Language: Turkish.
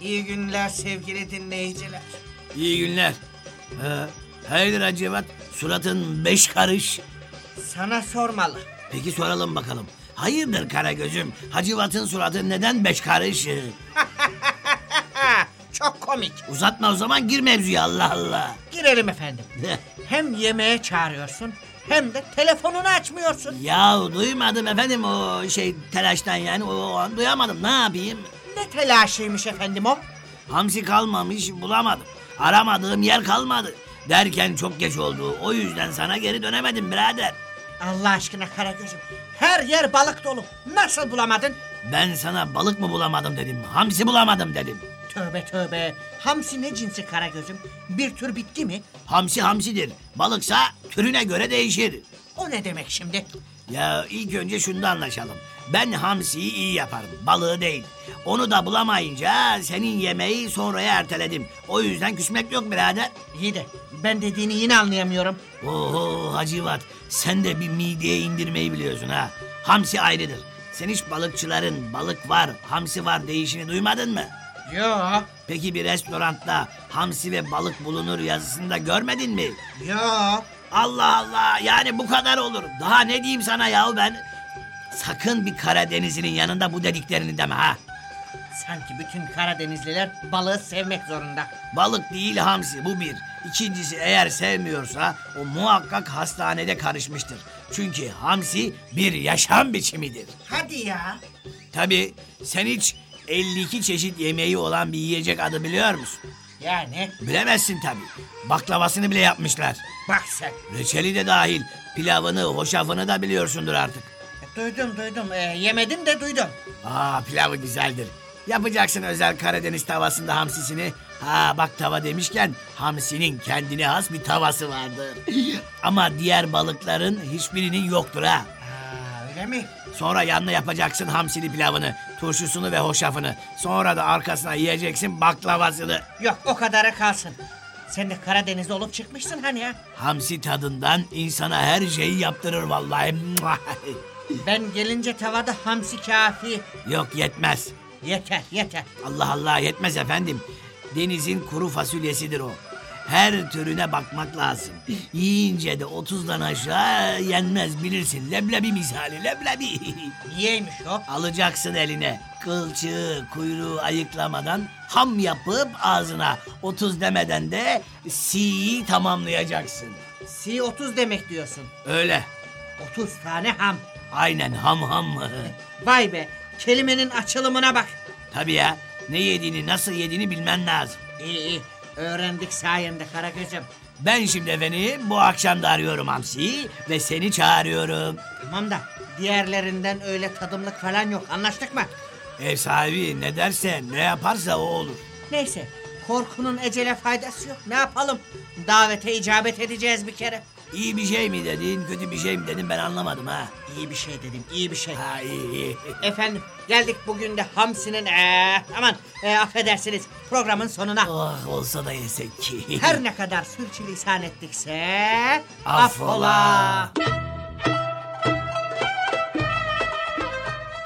İyi günler sevgili dinleyiciler. İyi günler. Ee, hayırdır Hacivat? Suratın beş karış. Sana sormalı. Peki soralım bakalım. Hayırdır Karagöz'üm? Hacivat'ın suratı neden beş karış? Çok komik. Uzatma o zaman gir mevzuya Allah Allah. Girelim efendim. Hem yemeğe çağırıyorsun hem de telefonunu açmıyorsun. ya duymadım efendim o şey telaştan yani o, o an duyamadım ne yapayım? Ne telaşıymış efendim o? Hamsi kalmamış bulamadım. Aramadığım yer kalmadı. Derken çok geç oldu. O yüzden sana geri dönemedim birader. Allah aşkına Karagöz'üm. Her yer balık dolu. Nasıl bulamadın? Ben sana balık mı bulamadım dedim. Hamsi bulamadım dedim. Tövbe tövbe. Hamsi ne cinsi Karagöz'üm? Bir tür bitki mi? Hamsi hamsidir. Balıksa türüne göre değişir. O ne demek şimdi? Ya ilk önce şunu anlaşalım. Ben hamsiyi iyi yaparım. Balığı değil. Onu da bulamayınca senin yemeği sonraya erteledim. O yüzden küsmek yok birader. İyi de ben dediğini yine anlayamıyorum. Oho Hacivat sen de bir mideye indirmeyi biliyorsun ha. Hamsi ayrıdır. Sen hiç balıkçıların balık var, hamsi var değişini duymadın mı? Yo, Peki bir restoranda hamsi ve balık bulunur yazısında görmedin mi? yo. Allah Allah yani bu kadar olur. Daha ne diyeyim sana yahu ben? Sakın bir Karadeniz'in yanında bu dediklerini deme ha. Sanki bütün Karadenizliler balığı sevmek zorunda. Balık değil hamsi bu bir. İkincisi eğer sevmiyorsa o muhakkak hastanede karışmıştır. Çünkü hamsi bir yaşam biçimidir. Hadi ya. Tabii sen hiç 52 çeşit yemeği olan bir yiyecek adı biliyor musun? Yani Bilemezsin tabii. Baklavasını bile yapmışlar. bak sen. Reçeli de dahil. Pilavını, hoşafını da biliyorsundur artık. Duydum duydum. Ee, yemedim de duydum. Aa pilavı güzeldir. Yapacaksın özel Karadeniz tavasında hamsisini. Ha bak tava demişken hamsinin kendine has bir tavası vardır. Ama diğer balıkların hiçbirinin yoktur ha. Öyle mi? Sonra yanına yapacaksın hamsili pilavını, turşusunu ve hoşafını. Sonra da arkasına yiyeceksin baklavasını. Yok o kadarı kalsın. Sen de Karadeniz'de olup çıkmışsın hani ya. Hamsi tadından insana her şeyi yaptırır vallahi. Ben gelince tavada hamsi kafi. Yok yetmez. Yeter yeter. Allah Allah yetmez efendim. Denizin kuru fasulyesidir o. Her türüne bakmak lazım. Yiyince de 30'dan aşağı yenmez bilirsin. Leblebi misali leblebi. Niyeymiş o? Alacaksın eline. Kılçığı, kuyruğu ayıklamadan ham yapıp ağzına 30 demeden de C'yi tamamlayacaksın. C30 demek diyorsun. Öyle. 30 tane ham. Aynen ham ham. Vay be. Kelimenin açılımına bak. Tabii ya. Ne yediğini nasıl yediğini bilmen lazım. İyi iyi. Öğrendik sayende Karagöz'üm. Ben şimdi efendim bu akşam da arıyorum Hamsi'yi ve seni çağırıyorum. Tamam da diğerlerinden öyle tadımlık falan yok. Anlaştık mı? Ev sahibi ne derse ne yaparsa o olur. Neyse. Korkunun ecele faydası yok. Ne yapalım? Davete icabet edeceğiz bir kere. İyi bir şey mi dedin, kötü bir şey mi dedin ben anlamadım ha. İyi bir şey dedim, iyi bir şey. Ha iyi iyi. Efendim, geldik bugün de Hamsi'nin ee, aman ee, affedersiniz programın sonuna. oh olsa da yesek ki. Her ne kadar sürçülisan ettikse Affola. affola.